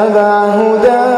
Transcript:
اتبع هداي